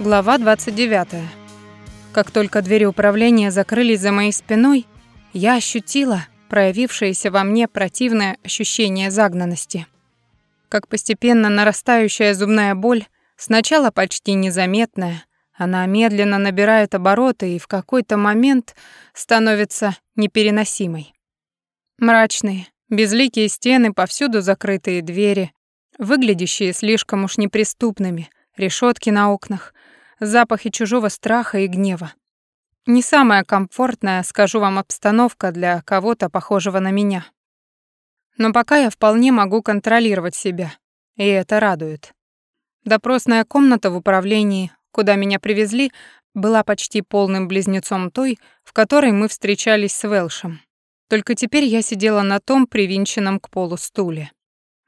Глава 29. Как только двери управления закрылись за моей спиной, я ощутила проявившееся во мне противное ощущение загнанности. Как постепенно нарастающая зубная боль, сначала почти незаметная, она медленно набирает обороты и в какой-то момент становится непереносимой. Мрачные, безликие стены, повсюду закрытые двери, выглядящие слишком уж неприступными, решетки на окнах, запахи чужого страха и гнева. Не самая комфортная, скажу вам, обстановка для кого-то похожего на меня. Но пока я вполне могу контролировать себя, и это радует. Допросная комната в управлении, куда меня привезли, была почти полным близнецом той, в которой мы встречались с Велшем. Только теперь я сидела на том привинченном к полу стуле.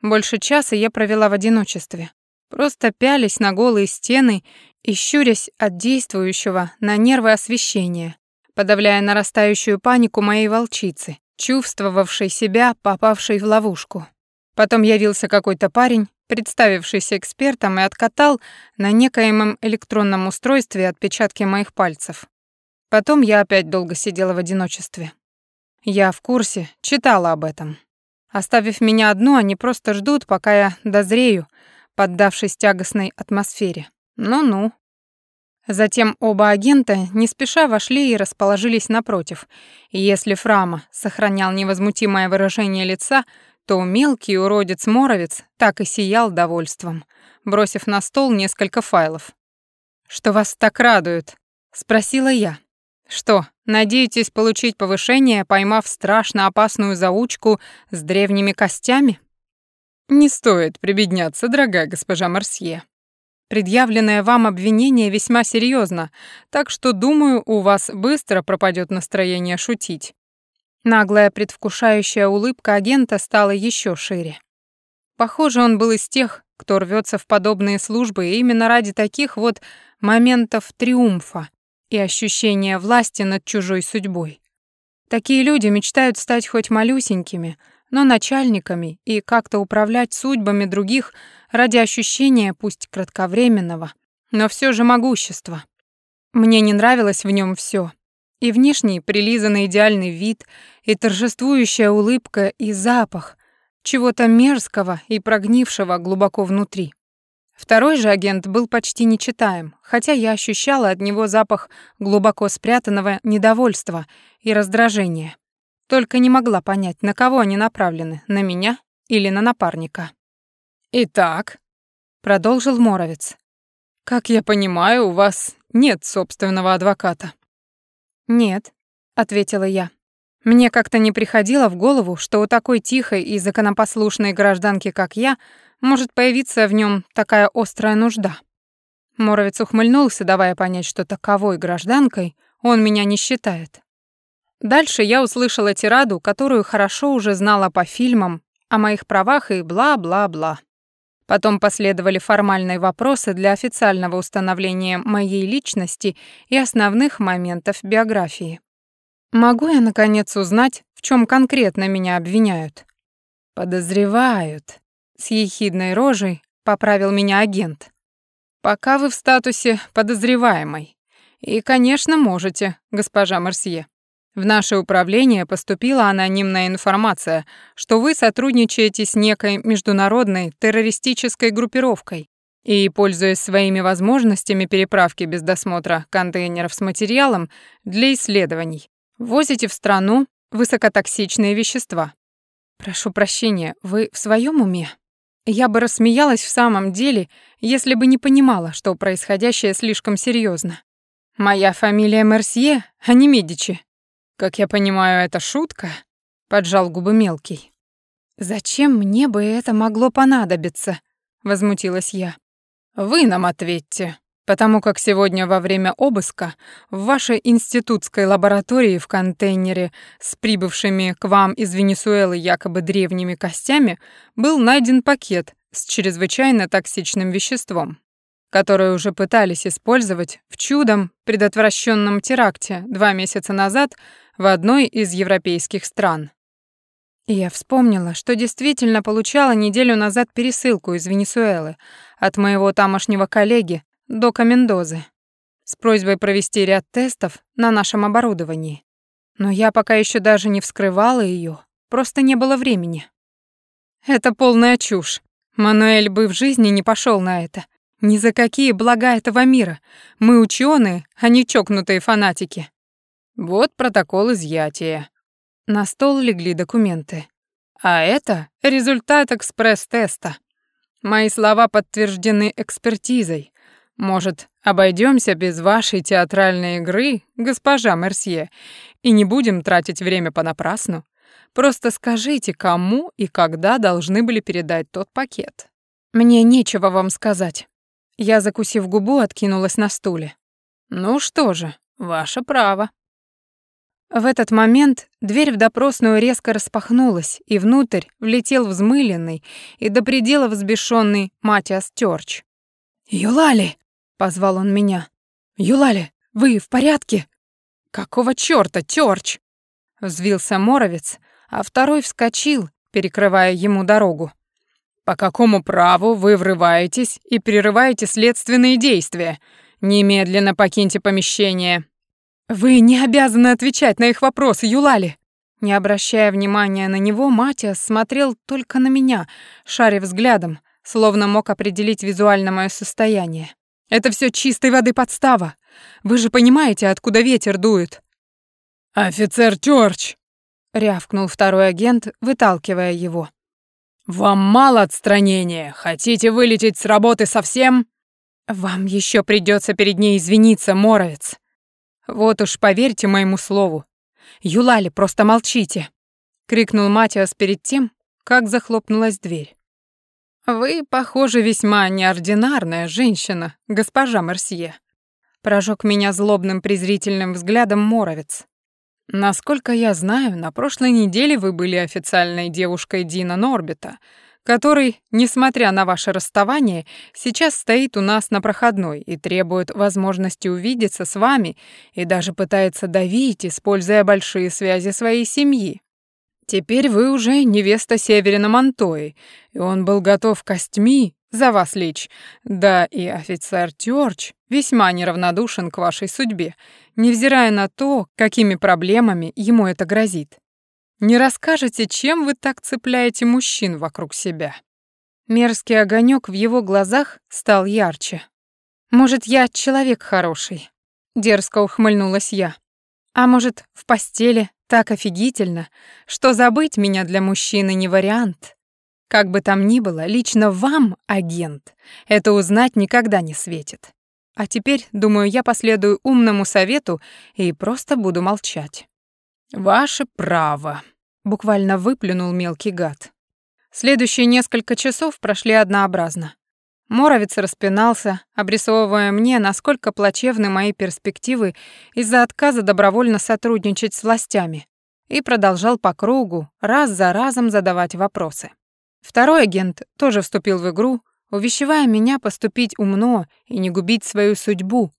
Больше часа я провела в одиночестве, просто пялись на голые стены и щурясь от действующего на нервы освещения, подавляя нарастающую панику моей волчицы, чувствовавшей себя попавшей в ловушку. Потом явился какой-то парень, представившийся экспертом, и откатал на некоемом электронном устройстве отпечатки моих пальцев. Потом я опять долго сидела в одиночестве. Я в курсе, читала об этом. Оставив меня одну, они просто ждут, пока я дозрею, поддавшись тягостной атмосфере. Ну-ну. Затем оба агента не спеша вошли и расположились напротив. И если Фрама сохранял невозмутимое выражение лица, то мелкий уродец-моровец так и сиял довольством, бросив на стол несколько файлов. «Что вас так радует?» — спросила я. «Что, надеетесь получить повышение, поймав страшно опасную заучку с древними костями?» «Не стоит прибедняться, дорогая госпожа Марсье. Предъявленное вам обвинение весьма серьезно, так что, думаю, у вас быстро пропадет настроение шутить». Наглая предвкушающая улыбка агента стала еще шире. Похоже, он был из тех, кто рвется в подобные службы именно ради таких вот моментов триумфа и ощущения власти над чужой судьбой. Такие люди мечтают стать хоть малюсенькими, но начальниками и как-то управлять судьбами других ради ощущения, пусть кратковременного, но все же могущества. Мне не нравилось в нем все: И внешний прилизанный идеальный вид, и торжествующая улыбка, и запах чего-то мерзкого и прогнившего глубоко внутри. Второй же агент был почти нечитаем, хотя я ощущала от него запах глубоко спрятанного недовольства и раздражения. Только не могла понять, на кого они направлены, на меня или на напарника. «Итак», — продолжил Моровец, — «как я понимаю, у вас нет собственного адвоката». «Нет», — ответила я. Мне как-то не приходило в голову, что у такой тихой и законопослушной гражданки, как я, может появиться в нем такая острая нужда. Моровец ухмыльнулся, давая понять, что таковой гражданкой он меня не считает. Дальше я услышала тираду, которую хорошо уже знала по фильмам, о моих правах и бла-бла-бла. Потом последовали формальные вопросы для официального установления моей личности и основных моментов биографии. Могу я, наконец, узнать, в чем конкретно меня обвиняют? Подозревают. С ехидной рожей поправил меня агент. Пока вы в статусе подозреваемой. И, конечно, можете, госпожа Марсье. В наше управление поступила анонимная информация, что вы сотрудничаете с некой международной террористической группировкой и, пользуясь своими возможностями переправки без досмотра контейнеров с материалом для исследований, возите в страну высокотоксичные вещества. Прошу прощения, вы в своем уме? Я бы рассмеялась в самом деле, если бы не понимала, что происходящее слишком серьезно. Моя фамилия Мерсье, а не Медичи. «Как я понимаю, это шутка?» — поджал губы мелкий. «Зачем мне бы это могло понадобиться?» — возмутилась я. «Вы нам ответьте, потому как сегодня во время обыска в вашей институтской лаборатории в контейнере с прибывшими к вам из Венесуэлы якобы древними костями был найден пакет с чрезвычайно токсичным веществом которые уже пытались использовать в чудом предотвращенном теракте два месяца назад в одной из европейских стран. И я вспомнила, что действительно получала неделю назад пересылку из Венесуэлы от моего тамошнего коллеги, дока Мендозы с просьбой провести ряд тестов на нашем оборудовании. Но я пока еще даже не вскрывала ее, просто не было времени. Это полная чушь. Мануэль бы в жизни не пошел на это. Ни за какие блага этого мира. Мы ученые, а не чокнутые фанатики. Вот протокол изъятия. На стол легли документы. А это результат экспресс-теста. Мои слова подтверждены экспертизой. Может, обойдемся без вашей театральной игры, госпожа Мерсье, и не будем тратить время понапрасну? Просто скажите, кому и когда должны были передать тот пакет. Мне нечего вам сказать. Я, закусив губу, откинулась на стуле. Ну что же, ваше право. В этот момент дверь в допросную резко распахнулась, и внутрь влетел взмыленный и до предела взбешенный Матиас Тёрч. «Юлали!» — позвал он меня. «Юлали, вы в порядке?» «Какого чёрта, Тёрч?» — взвился Моровец, а второй вскочил, перекрывая ему дорогу. «По какому праву вы врываетесь и прерываете следственные действия? Немедленно покиньте помещение!» «Вы не обязаны отвечать на их вопросы, Юлали!» Не обращая внимания на него, Матиас смотрел только на меня, шаря взглядом, словно мог определить визуально моё состояние. «Это всё чистой воды подстава. Вы же понимаете, откуда ветер дует?» «Офицер Тёрч!» — рявкнул второй агент, выталкивая его. «Вам мало отстранения? Хотите вылететь с работы совсем?» «Вам ещё придётся перед ней извиниться, Моровец», вот уж поверьте моему слову. Юлали, просто молчите, крикнул Матиас перед тем, как захлопнулась дверь. Вы, похоже, весьма неординарная женщина, госпожа Мерсье. Прожег меня злобным презрительным взглядом Моровец. Насколько я знаю, на прошлой неделе вы были официальной девушкой Дина Норбита, который, несмотря на ваше расставание, сейчас стоит у нас на проходной и требует возможности увидеться с вами и даже пытается давить, используя большие связи своей семьи. Теперь вы уже невеста Северина Монтои, и он был готов костьми за вас лечь. Да и офицер Тёрч весьма неравнодушен к вашей судьбе, невзирая на то, какими проблемами ему это грозит. Не расскажете, чем вы так цепляете мужчин вокруг себя?» Мерзкий огонек в его глазах стал ярче. «Может, я человек хороший?» Дерзко ухмыльнулась я. «А может, в постели так офигительно, что забыть меня для мужчины не вариант?» Как бы там ни было, лично вам, агент, это узнать никогда не светит. А теперь, думаю, я последую умному совету и просто буду молчать. «Ваше право», буквально выплюнул мелкий гад. Следующие несколько часов прошли однообразно. Моровец распинался, обрисовывая мне, насколько плачевны мои перспективы из-за отказа добровольно сотрудничать с властями, и продолжал по кругу, раз за разом задавать вопросы. Второй агент тоже вступил в игру, увещевая меня поступить умно и не губить свою судьбу.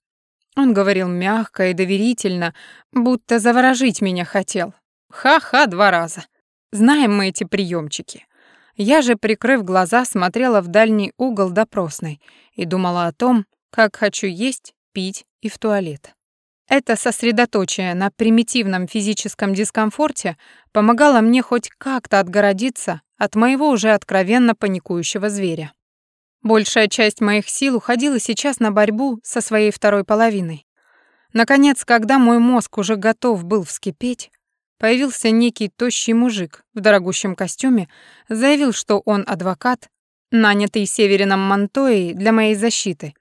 Он говорил мягко и доверительно, будто заворожить меня хотел. Ха-ха, два раза. Знаем мы эти приемчики. Я же, прикрыв глаза, смотрела в дальний угол допросной и думала о том, как хочу есть, пить и в туалет. Это сосредоточие на примитивном физическом дискомфорте помогало мне хоть как-то отгородиться от моего уже откровенно паникующего зверя. Большая часть моих сил уходила сейчас на борьбу со своей второй половиной. Наконец, когда мой мозг уже готов был вскипеть, появился некий тощий мужик в дорогущем костюме, заявил, что он адвокат, нанятый Северином Монтоей для моей защиты,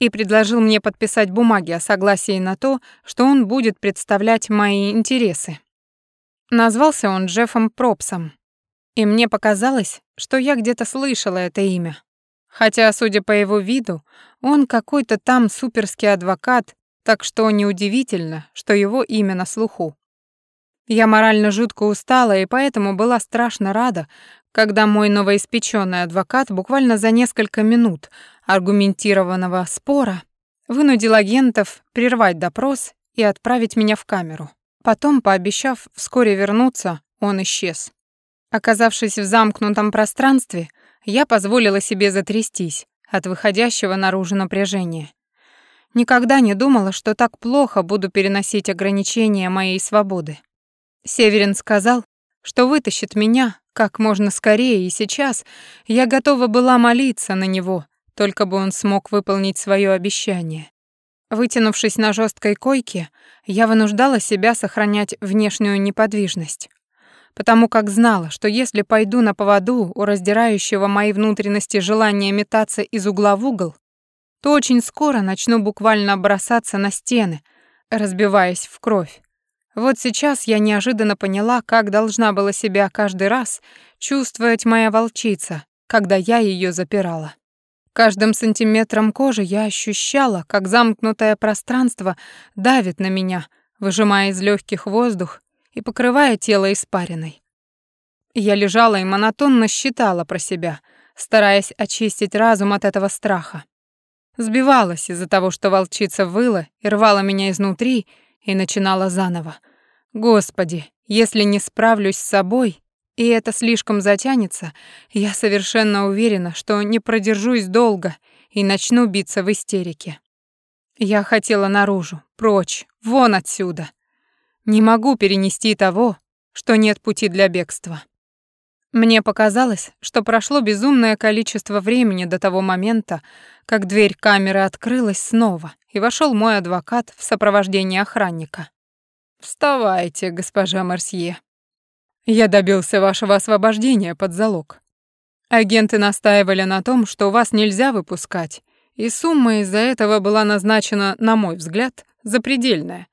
и предложил мне подписать бумаги о согласии на то, что он будет представлять мои интересы. Назвался он Джеффом Пропсом, и мне показалось, что я где-то слышала это имя. Хотя, судя по его виду, он какой-то там суперский адвокат, так что неудивительно, что его имя на слуху. Я морально жутко устала и поэтому была страшно рада, когда мой новоиспеченный адвокат буквально за несколько минут аргументированного спора вынудил агентов прервать допрос и отправить меня в камеру. Потом, пообещав вскоре вернуться, он исчез. Оказавшись в замкнутом пространстве, я позволила себе затрястись от выходящего наружу напряжения. Никогда не думала, что так плохо буду переносить ограничения моей свободы. Северин сказал, что вытащит меня как можно скорее, и сейчас я готова была молиться на него, только бы он смог выполнить свое обещание. Вытянувшись на жесткой койке, я вынуждала себя сохранять внешнюю неподвижность, потому как знала, что если пойду на поводу у раздирающего мои внутренности желания метаться из угла в угол, то очень скоро начну буквально бросаться на стены, разбиваясь в кровь. Вот сейчас я неожиданно поняла, как должна была себя каждый раз чувствовать моя волчица, когда я ее запирала. Каждым сантиметром кожи я ощущала, как замкнутое пространство давит на меня, выжимая из легких воздух и покрывая тело испариной. Я лежала и монотонно считала про себя, стараясь очистить разум от этого страха. Сбивалась из-за того, что волчица выла и рвала меня изнутри, и начинала заново. Господи, если не справлюсь с собой, и это слишком затянется, я совершенно уверена, что не продержусь долго и начну биться в истерике. Я хотела наружу, прочь, вон отсюда. Не могу перенести того, что нет пути для бегства. Мне показалось, что прошло безумное количество времени до того момента, как дверь камеры открылась снова, и вошел мой адвокат в сопровождении охранника. «Вставайте, госпожа Марсье. Я добился вашего освобождения под залог. Агенты настаивали на том, что вас нельзя выпускать, и сумма из-за этого была назначена, на мой взгляд, запредельная.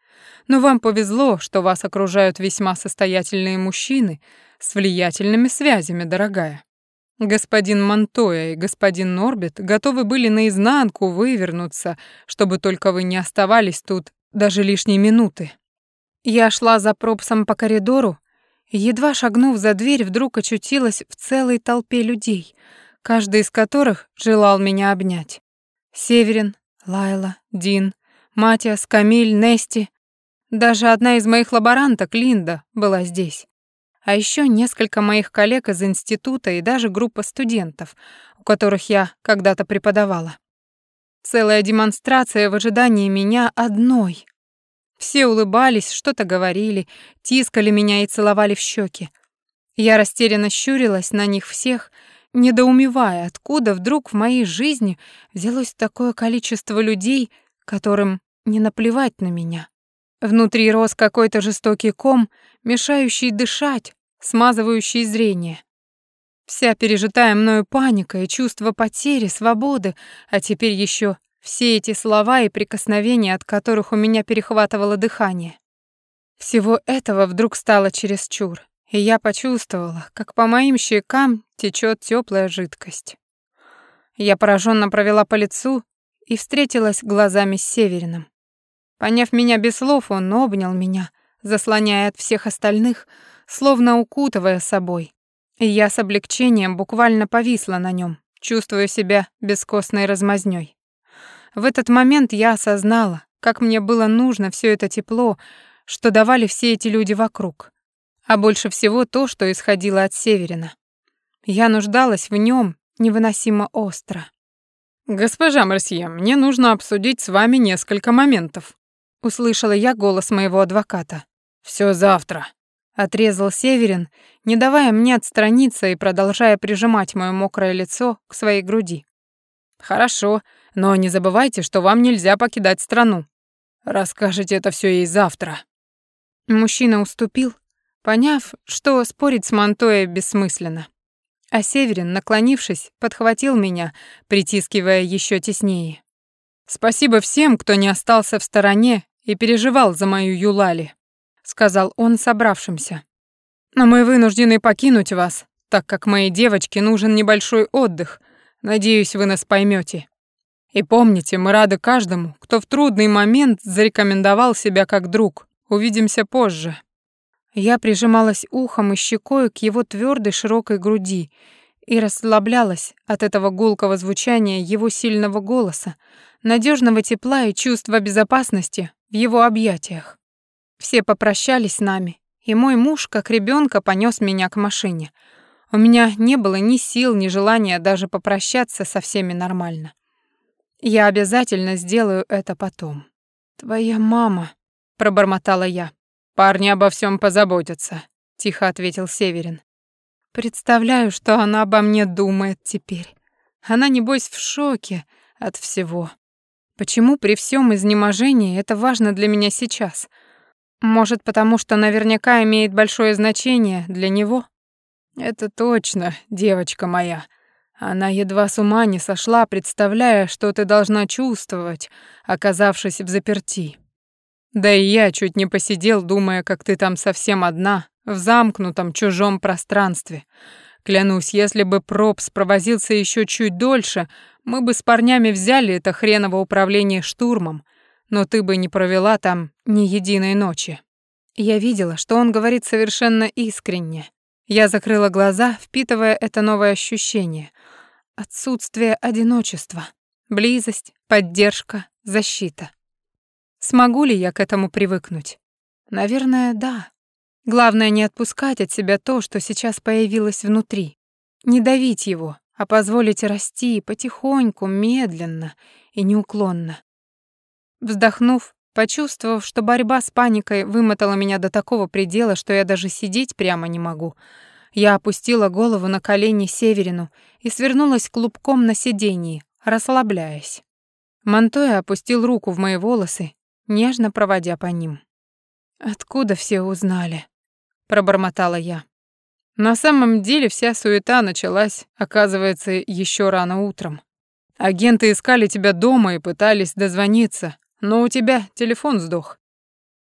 Но вам повезло, что вас окружают весьма состоятельные мужчины с влиятельными связями, дорогая. Господин Монтоя и господин Норбит готовы были наизнанку вывернуться, чтобы только вы не оставались тут даже лишние минуты. Я шла за пропсом по коридору, едва шагнув за дверь, вдруг очутилась в целой толпе людей, каждый из которых желал меня обнять. Северин, Лайла, Дин, Матиас, Камиль, Нести. Даже одна из моих лаборанток, Линда, была здесь а еще несколько моих коллег из института и даже группа студентов, у которых я когда-то преподавала. Целая демонстрация в ожидании меня одной. Все улыбались, что-то говорили, тискали меня и целовали в щеки. Я растерянно щурилась на них всех, недоумевая, откуда вдруг в моей жизни взялось такое количество людей, которым не наплевать на меня. Внутри рос какой-то жестокий ком, мешающий дышать, смазывающий зрение. Вся пережитая мною паника и чувство потери, свободы, а теперь еще все эти слова и прикосновения, от которых у меня перехватывало дыхание. Всего этого вдруг стало чересчур, и я почувствовала, как по моим щекам течет теплая жидкость. Я пораженно провела по лицу и встретилась глазами с Севериным. Поняв меня без слов, он обнял меня, заслоняя от всех остальных, словно укутывая собой. И я с облегчением буквально повисла на нем, чувствуя себя бескостной размазнёй. В этот момент я осознала, как мне было нужно все это тепло, что давали все эти люди вокруг. А больше всего то, что исходило от Северина. Я нуждалась в нем невыносимо остро. «Госпожа Марсье, мне нужно обсудить с вами несколько моментов», услышала я голос моего адвоката. Все завтра», Отрезал Северин, не давая мне отстраниться и продолжая прижимать моё мокрое лицо к своей груди. «Хорошо, но не забывайте, что вам нельзя покидать страну. Расскажете это всё ей завтра». Мужчина уступил, поняв, что спорить с Монтоя бессмысленно. А Северин, наклонившись, подхватил меня, притискивая ещё теснее. «Спасибо всем, кто не остался в стороне и переживал за мою Юлали сказал он собравшимся. Но мы вынуждены покинуть вас, так как моей девочке нужен небольшой отдых. Надеюсь, вы нас поймете. И помните, мы рады каждому, кто в трудный момент зарекомендовал себя как друг. Увидимся позже. Я прижималась ухом и щекой к его твердой широкой груди и расслаблялась от этого гулкого звучания его сильного голоса, надежного тепла и чувства безопасности в его объятиях. Все попрощались с нами, и мой муж, как ребенка, понес меня к машине. У меня не было ни сил, ни желания даже попрощаться со всеми нормально. Я обязательно сделаю это потом. Твоя мама, пробормотала я. Парни обо всем позаботятся, тихо ответил Северин. Представляю, что она обо мне думает теперь. Она небось в шоке от всего. Почему при всем изнеможении это важно для меня сейчас? Может, потому что наверняка имеет большое значение для него? Это точно, девочка моя. Она едва с ума не сошла, представляя, что ты должна чувствовать, оказавшись в заперти. Да и я чуть не посидел, думая, как ты там совсем одна, в замкнутом чужом пространстве. Клянусь, если бы Пропс провозился еще чуть дольше, мы бы с парнями взяли это хреново управление штурмом, но ты бы не провела там ни единой ночи. Я видела, что он говорит совершенно искренне. Я закрыла глаза, впитывая это новое ощущение. Отсутствие одиночества, близость, поддержка, защита. Смогу ли я к этому привыкнуть? Наверное, да. Главное не отпускать от себя то, что сейчас появилось внутри. Не давить его, а позволить расти потихоньку, медленно и неуклонно. Вздохнув, почувствовав, что борьба с паникой вымотала меня до такого предела, что я даже сидеть прямо не могу, я опустила голову на колени Северину и свернулась клубком на сиденье, расслабляясь. Монтоя опустил руку в мои волосы, нежно проводя по ним. «Откуда все узнали?» — пробормотала я. На самом деле вся суета началась, оказывается, еще рано утром. Агенты искали тебя дома и пытались дозвониться, но у тебя телефон сдох.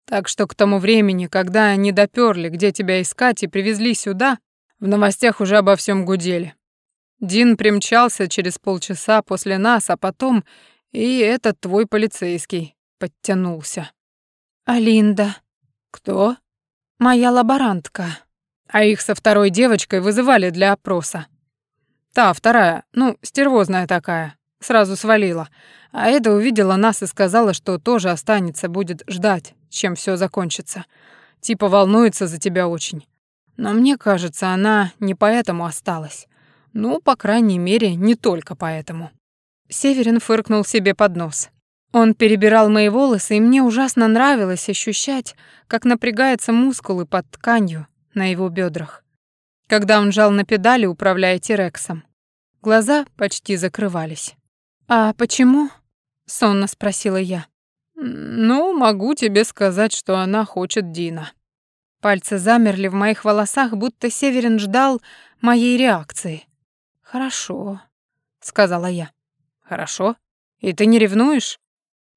Так что к тому времени, когда они допёрли, где тебя искать, и привезли сюда, в новостях уже обо всем гудели. Дин примчался через полчаса после нас, а потом и этот твой полицейский подтянулся. «Алинда». «Кто?» «Моя лаборантка» а их со второй девочкой вызывали для опроса. Та, вторая, ну, стервозная такая, сразу свалила. А эта увидела нас и сказала, что тоже останется, будет ждать, чем все закончится. Типа волнуется за тебя очень. Но мне кажется, она не поэтому осталась. Ну, по крайней мере, не только поэтому. Северин фыркнул себе под нос. Он перебирал мои волосы, и мне ужасно нравилось ощущать, как напрягаются мускулы под тканью, на его бедрах. Когда он жал на педали, управляя Тирексом, глаза почти закрывались. «А почему?» — сонно спросила я. «Ну, могу тебе сказать, что она хочет Дина». Пальцы замерли в моих волосах, будто Северин ждал моей реакции. «Хорошо», — сказала я. «Хорошо? И ты не ревнуешь?»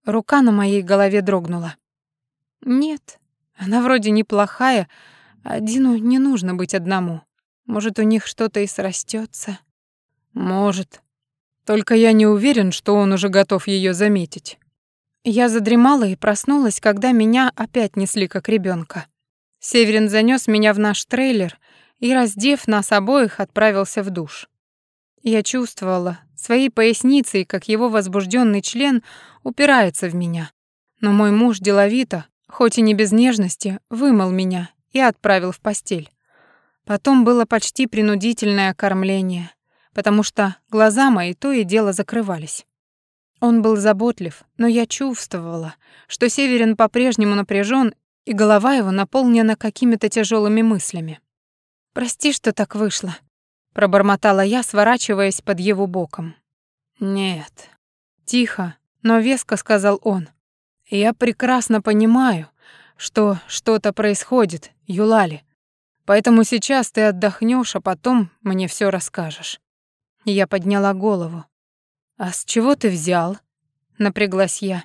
Рука на моей голове дрогнула. «Нет, она вроде неплохая, Одину не нужно быть одному. Может, у них что-то и срастется. Может. Только я не уверен, что он уже готов ее заметить. Я задремала и проснулась, когда меня опять несли как ребенка. Северин занес меня в наш трейлер и, раздев нас обоих, отправился в душ. Я чувствовала своей поясницей, как его возбужденный член упирается в меня. Но мой муж деловито, хоть и не без нежности, вымыл меня и отправил в постель. Потом было почти принудительное кормление, потому что глаза мои то и дело закрывались. Он был заботлив, но я чувствовала, что Северин по-прежнему напряжен, и голова его наполнена какими-то тяжелыми мыслями. «Прости, что так вышло», — пробормотала я, сворачиваясь под его боком. «Нет». Тихо, но веско сказал он. «Я прекрасно понимаю, что что-то происходит, Юлали. Поэтому сейчас ты отдохнешь, а потом мне все расскажешь. Я подняла голову. А с чего ты взял? напряглась я.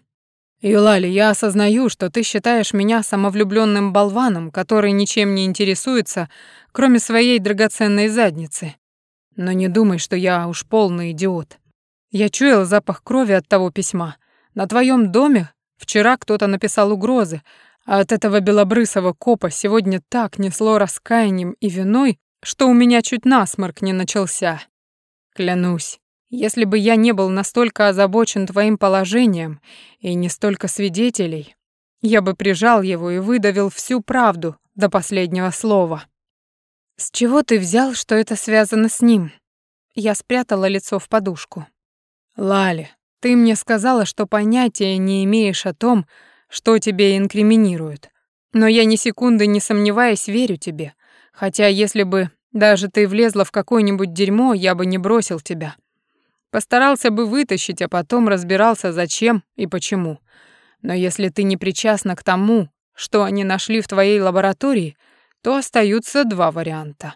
Юлали, я осознаю, что ты считаешь меня самовлюбленным болваном, который ничем не интересуется, кроме своей драгоценной задницы. Но не думай, что я уж полный идиот. Я чуял запах крови от того письма. На твоем доме вчера кто-то написал угрозы, а от этого белобрысого копа сегодня так несло раскаянием и виной, что у меня чуть насморк не начался. Клянусь, если бы я не был настолько озабочен твоим положением и не столько свидетелей, я бы прижал его и выдавил всю правду до последнего слова. С чего ты взял, что это связано с ним? Я спрятала лицо в подушку. Лали, Ты мне сказала, что понятия не имеешь о том, что тебе инкриминируют. Но я ни секунды не сомневаясь верю тебе. Хотя если бы даже ты влезла в какое-нибудь дерьмо, я бы не бросил тебя. Постарался бы вытащить, а потом разбирался, зачем и почему. Но если ты не причастна к тому, что они нашли в твоей лаборатории, то остаются два варианта.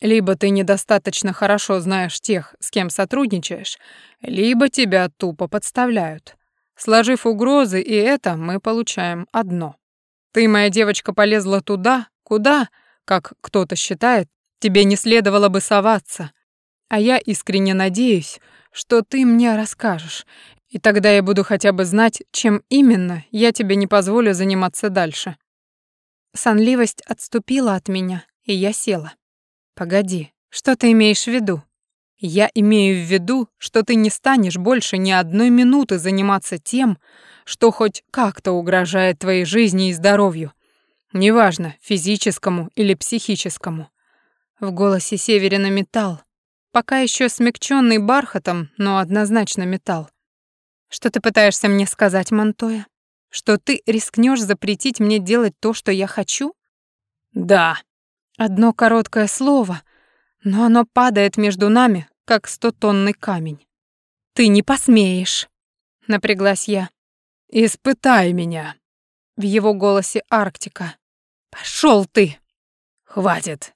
Либо ты недостаточно хорошо знаешь тех, с кем сотрудничаешь, либо тебя тупо подставляют. Сложив угрозы и это, мы получаем одно. Ты, моя девочка, полезла туда, куда, как кто-то считает, тебе не следовало бы соваться. А я искренне надеюсь, что ты мне расскажешь, и тогда я буду хотя бы знать, чем именно я тебе не позволю заниматься дальше. Сонливость отступила от меня, и я села. Погоди, что ты имеешь в виду? Я имею в виду, что ты не станешь больше ни одной минуты заниматься тем, что хоть как-то угрожает твоей жизни и здоровью. Неважно, физическому или психическому. В голосе Северина металл. Пока еще смягченный бархатом, но однозначно металл. Что ты пытаешься мне сказать, Монтоя? Что ты рискнешь запретить мне делать то, что я хочу? Да. Одно короткое слово, но оно падает между нами, как стотонный камень. Ты не посмеешь, напряглась я. Испытай меня. В его голосе Арктика. Пошел ты. Хватит.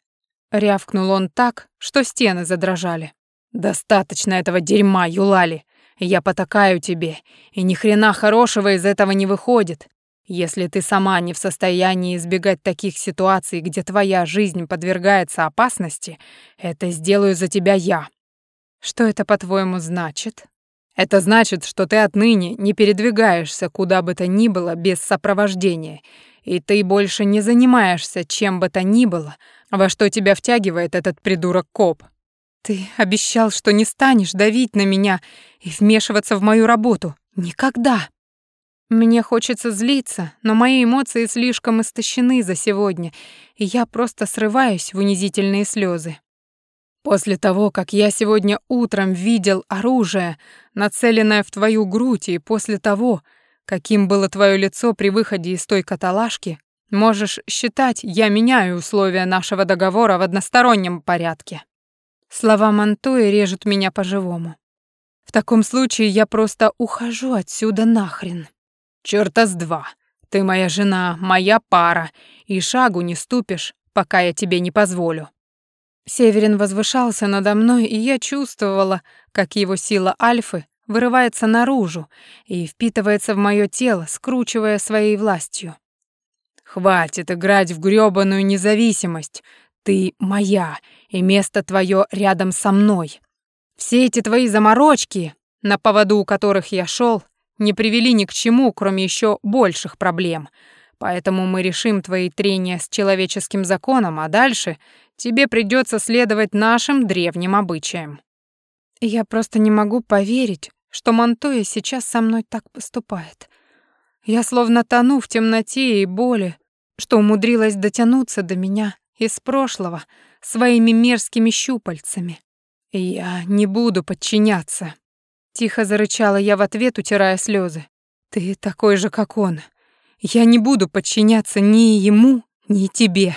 Рявкнул он так, что стены задрожали. Достаточно этого дерьма, Юлали. Я потакаю тебе, и ни хрена хорошего из этого не выходит. Если ты сама не в состоянии избегать таких ситуаций, где твоя жизнь подвергается опасности, это сделаю за тебя я. Что это, по-твоему, значит? Это значит, что ты отныне не передвигаешься куда бы то ни было без сопровождения, и ты больше не занимаешься чем бы то ни было, во что тебя втягивает этот придурок-коп. Ты обещал, что не станешь давить на меня и вмешиваться в мою работу. Никогда. Мне хочется злиться, но мои эмоции слишком истощены за сегодня, и я просто срываюсь в унизительные слезы. После того, как я сегодня утром видел оружие, нацеленное в твою грудь, и после того, каким было твое лицо при выходе из той каталажки, можешь считать, я меняю условия нашего договора в одностороннем порядке. Слова Монтоя режут меня по-живому. В таком случае я просто ухожу отсюда нахрен. Чёрта с два. Ты моя жена, моя пара, и шагу не ступишь, пока я тебе не позволю. Северин возвышался надо мной, и я чувствовала, как его сила альфы вырывается наружу и впитывается в моё тело, скручивая своей властью. «Хватит играть в грёбаную независимость. Ты моя, и место твое рядом со мной. Все эти твои заморочки, на поводу у которых я шел, не привели ни к чему, кроме еще больших проблем. Поэтому мы решим твои трения с человеческим законом, а дальше тебе придется следовать нашим древним обычаям. Я просто не могу поверить, что Монтоя сейчас со мной так поступает. Я словно тону в темноте и боли, что умудрилась дотянуться до меня из прошлого своими мерзкими щупальцами. «Я не буду подчиняться», — тихо зарычала я в ответ, утирая слезы. «Ты такой же, как он. Я не буду подчиняться ни ему, ни тебе.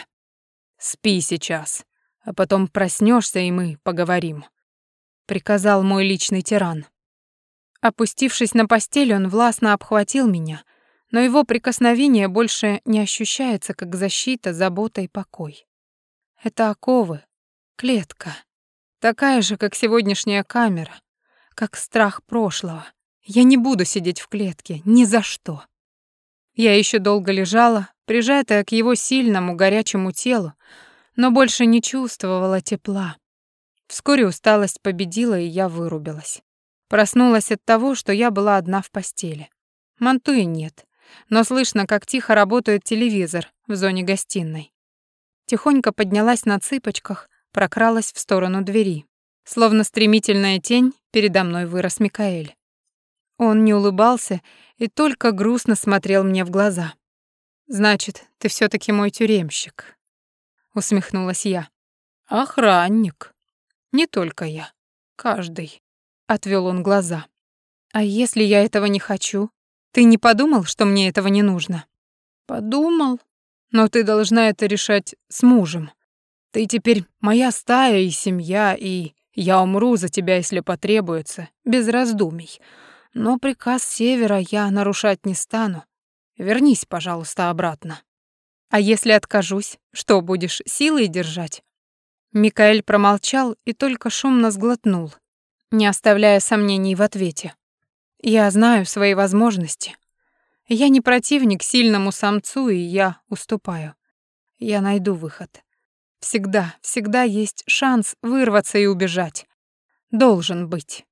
Спи сейчас, а потом проснешься, и мы поговорим», — приказал мой личный тиран. Опустившись на постель, он властно обхватил меня, но его прикосновение больше не ощущается как защита, забота и покой. Это оковы, клетка, Такая же, как сегодняшняя камера, как страх прошлого. Я не буду сидеть в клетке, ни за что. Я еще долго лежала, прижатая к его сильному горячему телу, но больше не чувствовала тепла. Вскоре усталость победила, и я вырубилась. Проснулась от того, что я была одна в постели. Мантуи нет, но слышно, как тихо работает телевизор в зоне гостиной. Тихонько поднялась на цыпочках, прокралась в сторону двери. Словно стремительная тень, передо мной вырос Микаэль. Он не улыбался и только грустно смотрел мне в глаза. «Значит, ты все таки мой тюремщик», — усмехнулась я. «Охранник». «Не только я. Каждый», — отвел он глаза. А если я этого не хочу? Ты не подумал, что мне этого не нужно? Подумал, но ты должна это решать с мужем. Ты теперь моя стая и семья, и я умру за тебя, если потребуется, без раздумий. Но приказ Севера я нарушать не стану. Вернись, пожалуйста, обратно. А если откажусь, что будешь силой держать? Микаэль промолчал и только шумно сглотнул, не оставляя сомнений в ответе. Я знаю свои возможности. Я не противник сильному самцу, и я уступаю. Я найду выход. Всегда, всегда есть шанс вырваться и убежать. Должен быть.